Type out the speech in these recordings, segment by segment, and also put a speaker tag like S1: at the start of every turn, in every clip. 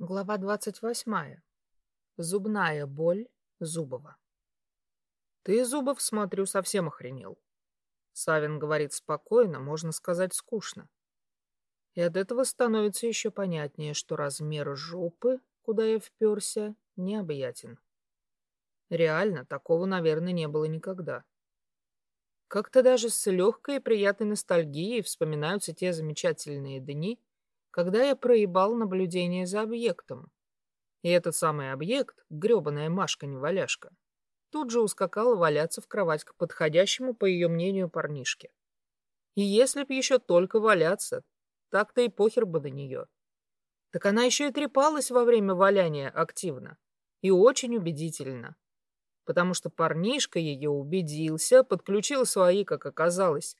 S1: Глава двадцать восьмая. Зубная боль Зубова. Ты, Зубов, смотрю, совсем охренел. Савин говорит спокойно, можно сказать, скучно. И от этого становится еще понятнее, что размер жопы, куда я вперся, необъятен. Реально, такого, наверное, не было никогда. Как-то даже с легкой и приятной ностальгией вспоминаются те замечательные дни, когда я проебал наблюдение за объектом. И этот самый объект, гребаная Машка-неваляшка, тут же ускакала валяться в кровать к подходящему, по ее мнению, парнишке. И если б еще только валяться, так-то и похер бы до нее. Так она еще и трепалась во время валяния активно. И очень убедительно. Потому что парнишка ее убедился, подключил свои, как оказалось,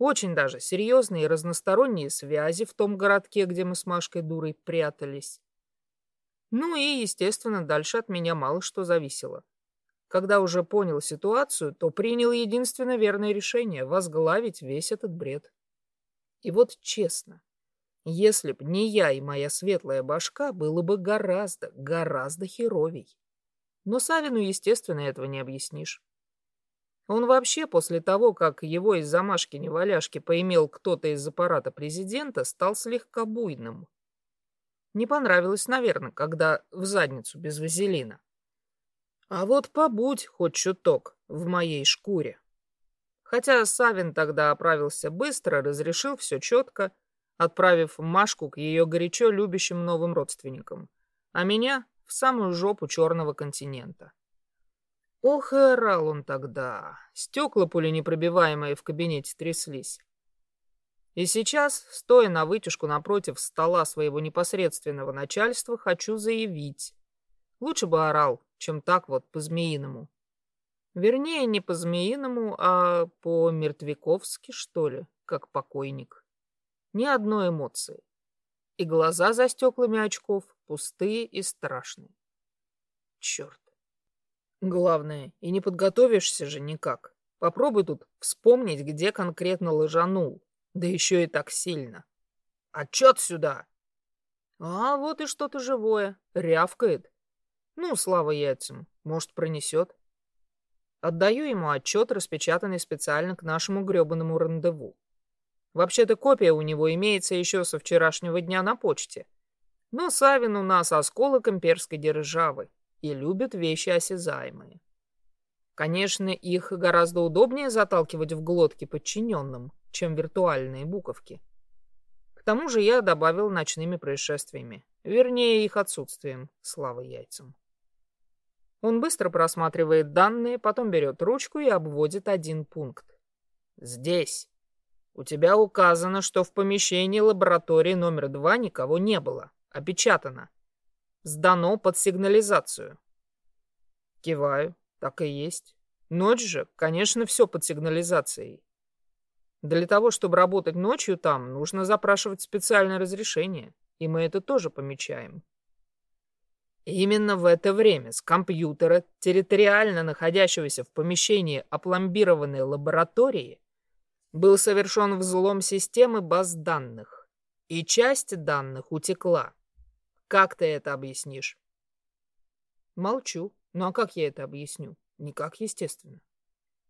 S1: очень даже серьезные и разносторонние связи в том городке, где мы с Машкой дурой прятались. Ну и, естественно, дальше от меня мало что зависело. Когда уже понял ситуацию, то принял единственно верное решение — возглавить весь этот бред. И вот честно, если б не я и моя светлая башка, было бы гораздо, гораздо херовей. Но Савину, естественно, этого не объяснишь. Он вообще после того, как его из замашки-неваляшки поимел кто-то из аппарата президента, стал слегка буйным. Не понравилось, наверное, когда в задницу без вазелина. А вот побудь хоть чуток в моей шкуре. Хотя Савин тогда оправился быстро, разрешил все четко, отправив Машку к ее горячо любящим новым родственникам, а меня в самую жопу черного континента. Ох, и орал он тогда. Стекла пуленепробиваемые в кабинете тряслись. И сейчас, стоя на вытяжку напротив стола своего непосредственного начальства, хочу заявить. Лучше бы орал, чем так вот по-змеиному. Вернее, не по-змеиному, а по-мертвяковски, что ли, как покойник. Ни одной эмоции. И глаза за стеклами очков пустые и страшные. Черт. Главное, и не подготовишься же никак. Попробуй тут вспомнить, где конкретно лыжанул. Да еще и так сильно. Отчет сюда! А вот и что-то живое. Рявкает. Ну, слава яйцам. Может, пронесет. Отдаю ему отчет, распечатанный специально к нашему гребаному рандеву. Вообще-то копия у него имеется еще со вчерашнего дня на почте. Но Савин у нас осколок имперской державы и любят вещи осязаемые. Конечно, их гораздо удобнее заталкивать в глотки подчиненным, чем виртуальные буковки. К тому же я добавил ночными происшествиями, вернее их отсутствием, слава яйцам. Он быстро просматривает данные, потом берет ручку и обводит один пункт. Здесь. У тебя указано, что в помещении лаборатории номер два никого не было. Опечатано. Сдано под сигнализацию. Киваю. Так и есть. Ночь же, конечно, все под сигнализацией. Для того, чтобы работать ночью там, нужно запрашивать специальное разрешение, и мы это тоже помечаем. Именно в это время с компьютера, территориально находящегося в помещении опломбированной лаборатории, был совершен взлом системы баз данных, и часть данных утекла. Как ты это объяснишь? Молчу. Ну а как я это объясню? Никак, естественно.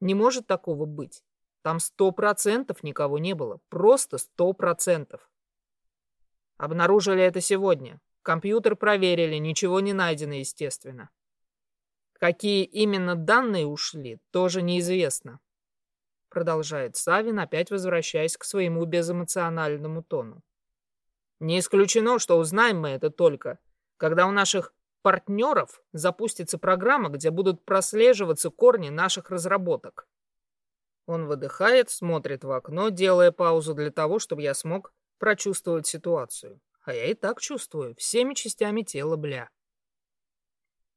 S1: Не может такого быть. Там сто процентов никого не было. Просто сто процентов. Обнаружили это сегодня. Компьютер проверили, ничего не найдено, естественно. Какие именно данные ушли, тоже неизвестно. Продолжает Савин, опять возвращаясь к своему безэмоциональному тону. Не исключено, что узнаем мы это только, когда у наших партнеров запустится программа, где будут прослеживаться корни наших разработок. Он выдыхает, смотрит в окно, делая паузу для того, чтобы я смог прочувствовать ситуацию. А я и так чувствую, всеми частями тела, бля.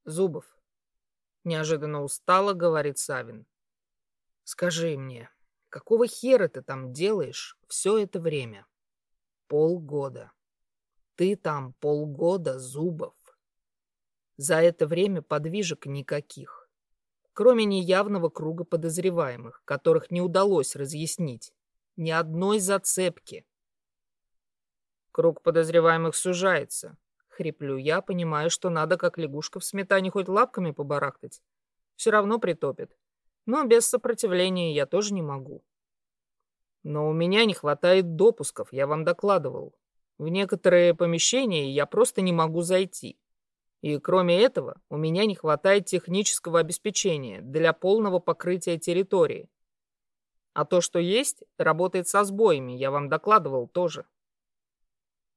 S1: Зубов. Неожиданно устало, говорит Савин. Скажи мне, какого хера ты там делаешь все это время? Полгода. Ты там полгода, Зубов. За это время подвижек никаких. Кроме неявного круга подозреваемых, которых не удалось разъяснить. Ни одной зацепки. Круг подозреваемых сужается. хриплю я, понимаю, что надо, как лягушка в сметане, хоть лапками побарахтать. Все равно притопит. Но без сопротивления я тоже не могу. Но у меня не хватает допусков, я вам докладывал. В некоторые помещения я просто не могу зайти. И кроме этого, у меня не хватает технического обеспечения для полного покрытия территории. А то, что есть, работает со сбоями, я вам докладывал тоже.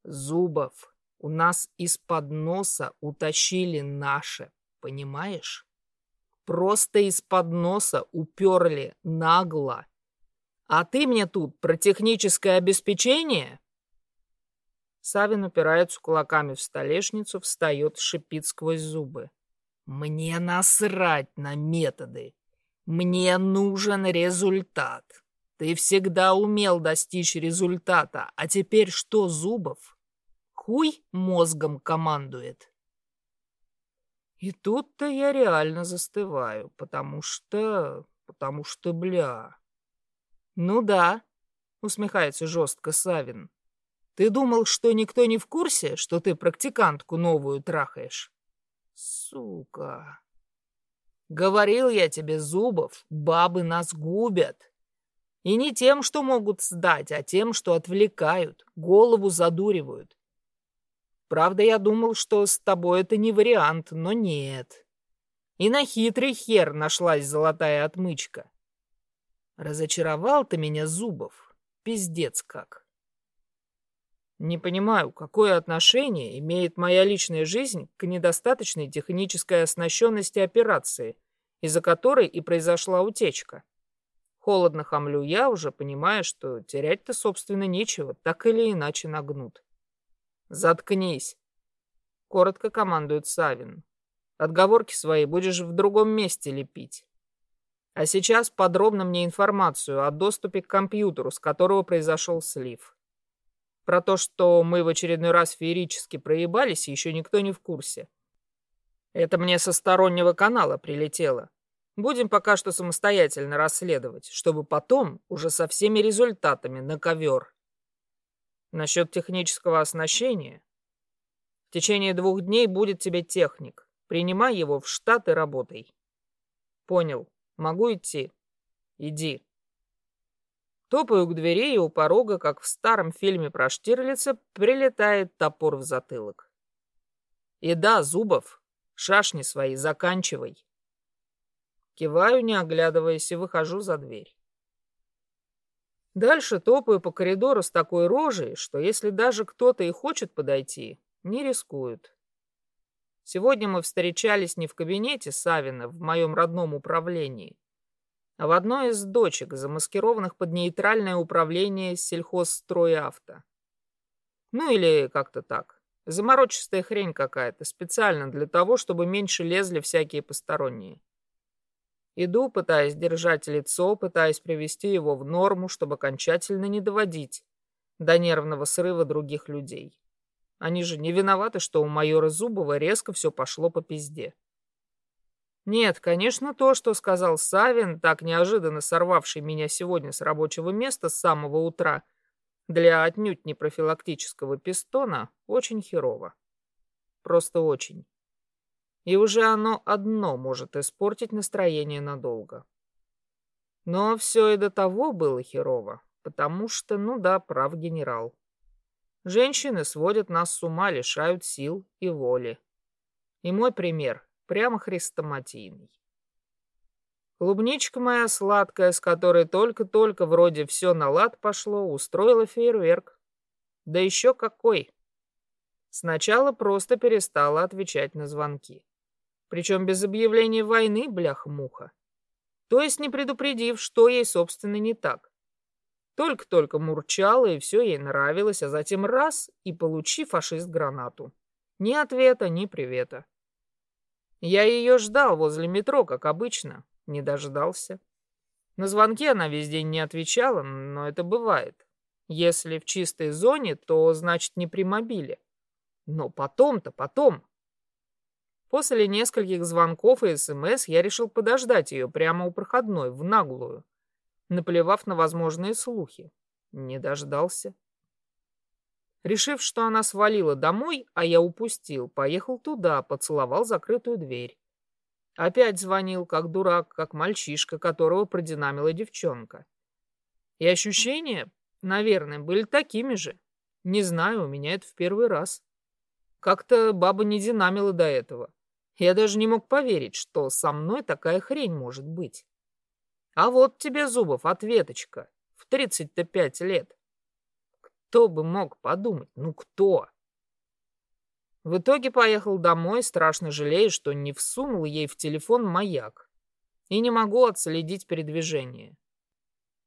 S1: Зубов, у нас из-под носа утащили наше, понимаешь? Просто из-под носа уперли нагло. А ты мне тут про техническое обеспечение? Савин упирается кулаками в столешницу, встает, шипит сквозь зубы. Мне насрать на методы. Мне нужен результат. Ты всегда умел достичь результата, а теперь что, Зубов? Хуй мозгом командует. И тут-то я реально застываю, потому что... потому что, бля... Ну да, усмехается жестко Савин. Ты думал, что никто не в курсе, что ты практикантку новую трахаешь? Сука. Говорил я тебе, Зубов, бабы нас губят. И не тем, что могут сдать, а тем, что отвлекают, голову задуривают. Правда, я думал, что с тобой это не вариант, но нет. И на хитрый хер нашлась золотая отмычка. Разочаровал ты меня, Зубов. Пиздец как. Не понимаю, какое отношение имеет моя личная жизнь к недостаточной технической оснащенности операции, из-за которой и произошла утечка. Холодно хамлю я, уже понимая, что терять-то, собственно, нечего, так или иначе нагнут. «Заткнись!» — коротко командует Савин. «Отговорки свои будешь в другом месте лепить. А сейчас подробно мне информацию о доступе к компьютеру, с которого произошел слив. Про то, что мы в очередной раз феерически проебались, еще никто не в курсе. Это мне со стороннего канала прилетело. Будем пока что самостоятельно расследовать, чтобы потом уже со всеми результатами на ковер. Насчет технического оснащения. В течение двух дней будет тебе техник. Принимай его в штат и работай. Понял. Могу идти? Иди. Топаю к двери, и у порога, как в старом фильме про Штирлица, прилетает топор в затылок. И да, Зубов, шашни свои заканчивай. Киваю, не оглядываясь, и выхожу за дверь. Дальше топаю по коридору с такой рожей, что если даже кто-то и хочет подойти, не рискуют. Сегодня мы встречались не в кабинете Савина в моем родном управлении, а в одной из дочек, замаскированных под нейтральное управление сельхозстроявто. Ну или как-то так. Заморочистая хрень какая-то, специально для того, чтобы меньше лезли всякие посторонние. Иду, пытаясь держать лицо, пытаясь привести его в норму, чтобы окончательно не доводить до нервного срыва других людей. Они же не виноваты, что у майора Зубова резко все пошло по пизде. Нет, конечно, то, что сказал Савин, так неожиданно сорвавший меня сегодня с рабочего места с самого утра, для отнюдь не профилактического пистона, очень херово. Просто очень и уже оно одно может испортить настроение надолго. Но все и до того было херово, потому что, ну да, прав генерал. Женщины сводят нас с ума, лишают сил и воли. И мой пример прямо хрестоматийный. Клубничка моя сладкая, с которой только-только вроде все на лад пошло, устроила фейерверк. Да еще какой! Сначала просто перестала отвечать на звонки. Причем без объявления войны, блях-муха. То есть не предупредив, что ей, собственно, не так. Только-только мурчала, и все ей нравилось, а затем раз — и получи фашист гранату. Ни ответа, ни привета. Я ее ждал возле метро, как обычно. Не дождался. На звонки она весь день не отвечала, но это бывает. Если в чистой зоне, то значит не при мобиле. Но потом-то, потом. После нескольких звонков и СМС я решил подождать ее прямо у проходной, в наглую, наплевав на возможные слухи. Не дождался. Решив, что она свалила домой, а я упустил, поехал туда, поцеловал закрытую дверь. Опять звонил, как дурак, как мальчишка, которого продинамила девчонка. И ощущения, наверное, были такими же. Не знаю, у меня это в первый раз. Как-то баба не динамила до этого. Я даже не мог поверить, что со мной такая хрень может быть. А вот тебе, Зубов, ответочка. В 35 лет. Кто бы мог подумать? Ну кто? В итоге поехал домой, страшно жалея, что не всунул ей в телефон маяк. И не могу отследить передвижение.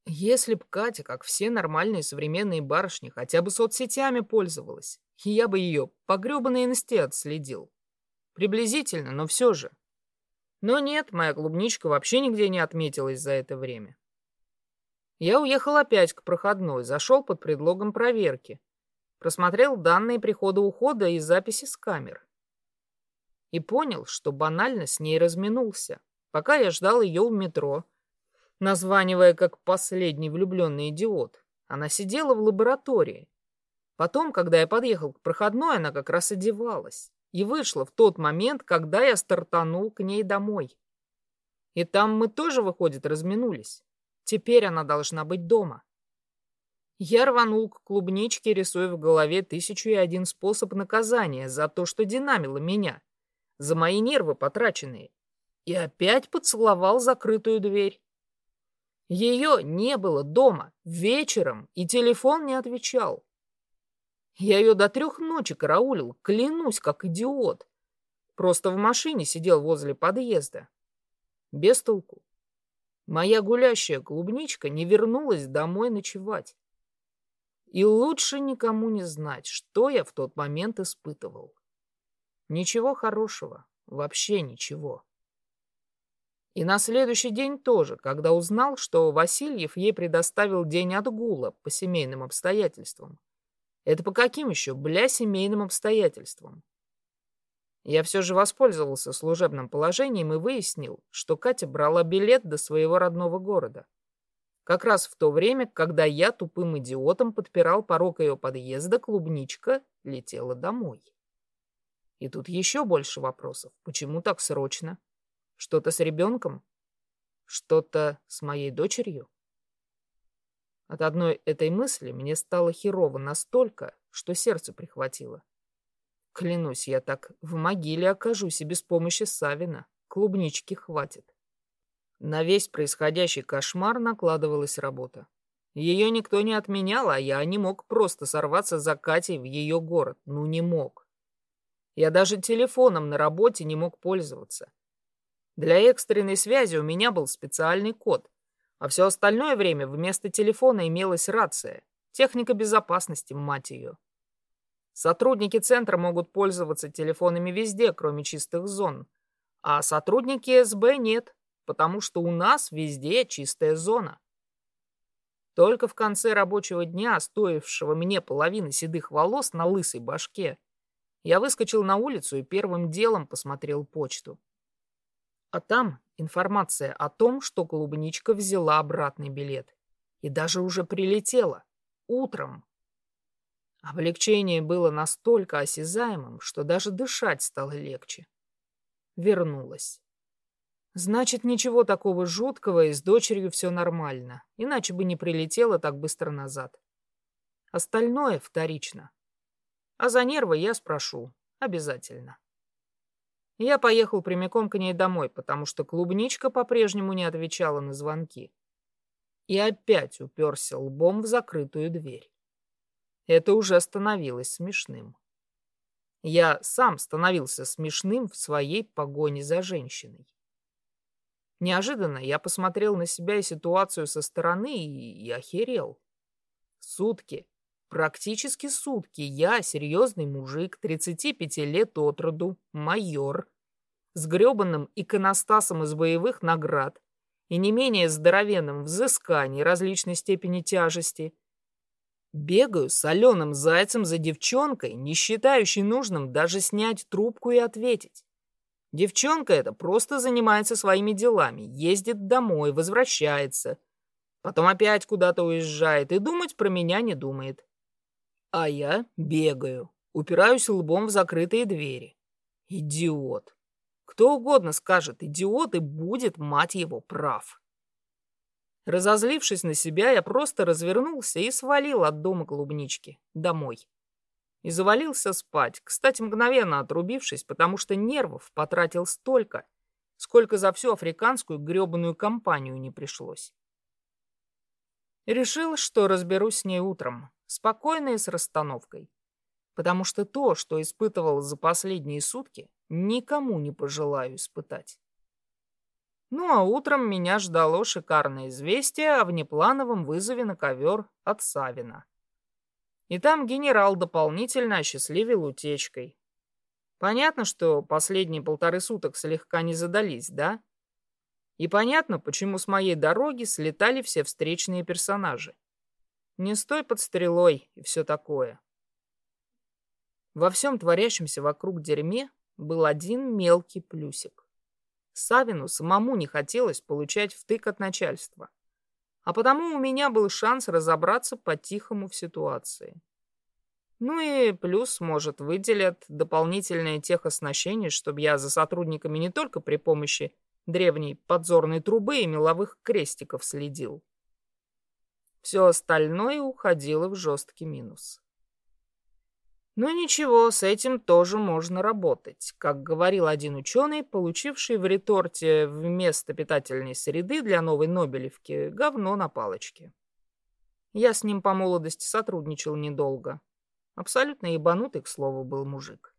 S1: Если б Катя, как все нормальные современные барышни, хотя бы соцсетями пользовалась, я бы ее по гребаной инсте отследил. Приблизительно, но все же. Но нет, моя клубничка вообще нигде не отметилась за это время. Я уехал опять к проходной, зашел под предлогом проверки. Просмотрел данные прихода-ухода и записи с камер. И понял, что банально с ней разминулся. Пока я ждал ее в метро, названивая как последний влюбленный идиот, она сидела в лаборатории. Потом, когда я подъехал к проходной, она как раз одевалась. И вышла в тот момент, когда я стартанул к ней домой. И там мы тоже, выходит, разминулись. Теперь она должна быть дома. Я рванул к клубничке, рисуя в голове тысячу и один способ наказания за то, что динамило меня, за мои нервы потраченные, и опять поцеловал закрытую дверь. Ее не было дома вечером, и телефон не отвечал. Я ее до трех ночи караулил, клянусь, как идиот. Просто в машине сидел возле подъезда. Без толку. Моя гулящая клубничка не вернулась домой ночевать. И лучше никому не знать, что я в тот момент испытывал. Ничего хорошего, вообще ничего. И на следующий день тоже, когда узнал, что Васильев ей предоставил день отгула по семейным обстоятельствам. Это по каким еще, бля, семейным обстоятельствам? Я все же воспользовался служебным положением и выяснил, что Катя брала билет до своего родного города. Как раз в то время, когда я тупым идиотом подпирал порог ее подъезда, клубничка летела домой. И тут еще больше вопросов. Почему так срочно? Что-то с ребенком? Что-то с моей дочерью? От одной этой мысли мне стало херово настолько, что сердце прихватило. Клянусь, я так в могиле окажусь и без помощи Савина. Клубнички хватит. На весь происходящий кошмар накладывалась работа. Ее никто не отменял, а я не мог просто сорваться за Катей в ее город. Ну, не мог. Я даже телефоном на работе не мог пользоваться. Для экстренной связи у меня был специальный код, а все остальное время вместо телефона имелась рация. Техника безопасности, мать ее. Сотрудники центра могут пользоваться телефонами везде, кроме чистых зон. А сотрудники СБ нет, потому что у нас везде чистая зона. Только в конце рабочего дня, стоившего мне половины седых волос на лысой башке, я выскочил на улицу и первым делом посмотрел почту. А там информация о том, что клубничка взяла обратный билет. И даже уже прилетела. Утром. Облегчение было настолько осязаемым, что даже дышать стало легче. Вернулась. Значит, ничего такого жуткого, и с дочерью все нормально, иначе бы не прилетела так быстро назад. Остальное вторично. А за нервы я спрошу. Обязательно. Я поехал прямиком к ней домой, потому что клубничка по-прежнему не отвечала на звонки. И опять уперся лбом в закрытую дверь. Это уже становилось смешным. Я сам становился смешным в своей погоне за женщиной. Неожиданно я посмотрел на себя и ситуацию со стороны и, и охерел. Сутки, практически сутки, я, серьезный мужик, 35 лет от роду, майор, с гребанным иконостасом из боевых наград и не менее здоровенным взысканий различной степени тяжести, Бегаю соленым зайцем за девчонкой, не считающей нужным даже снять трубку и ответить. Девчонка эта просто занимается своими делами, ездит домой, возвращается. Потом опять куда-то уезжает и думать про меня не думает. А я бегаю, упираюсь лбом в закрытые двери. Идиот. Кто угодно скажет «идиот» и будет, мать его, прав. Разозлившись на себя, я просто развернулся и свалил от дома клубнички домой. И завалился спать, кстати, мгновенно отрубившись, потому что нервов потратил столько, сколько за всю африканскую гребаную компанию не пришлось. Решил, что разберусь с ней утром, спокойно и с расстановкой. Потому что то, что испытывал за последние сутки, никому не пожелаю испытать. Ну а утром меня ждало шикарное известие о внеплановом вызове на ковер от Савина. И там генерал дополнительно осчастливил утечкой. Понятно, что последние полторы суток слегка не задались, да? И понятно, почему с моей дороги слетали все встречные персонажи. Не стой под стрелой и все такое. Во всем творящемся вокруг дерьме был один мелкий плюсик. Савину самому не хотелось получать втык от начальства. А потому у меня был шанс разобраться по-тихому в ситуации. Ну и плюс, может, выделят дополнительное техоснащение, чтобы я за сотрудниками не только при помощи древней подзорной трубы и меловых крестиков следил. Все остальное уходило в жесткий минус. Но ничего, с этим тоже можно работать. Как говорил один ученый, получивший в реторте вместо питательной среды для новой Нобелевки говно на палочке. Я с ним по молодости сотрудничал недолго. Абсолютно ебанутый, к слову, был мужик.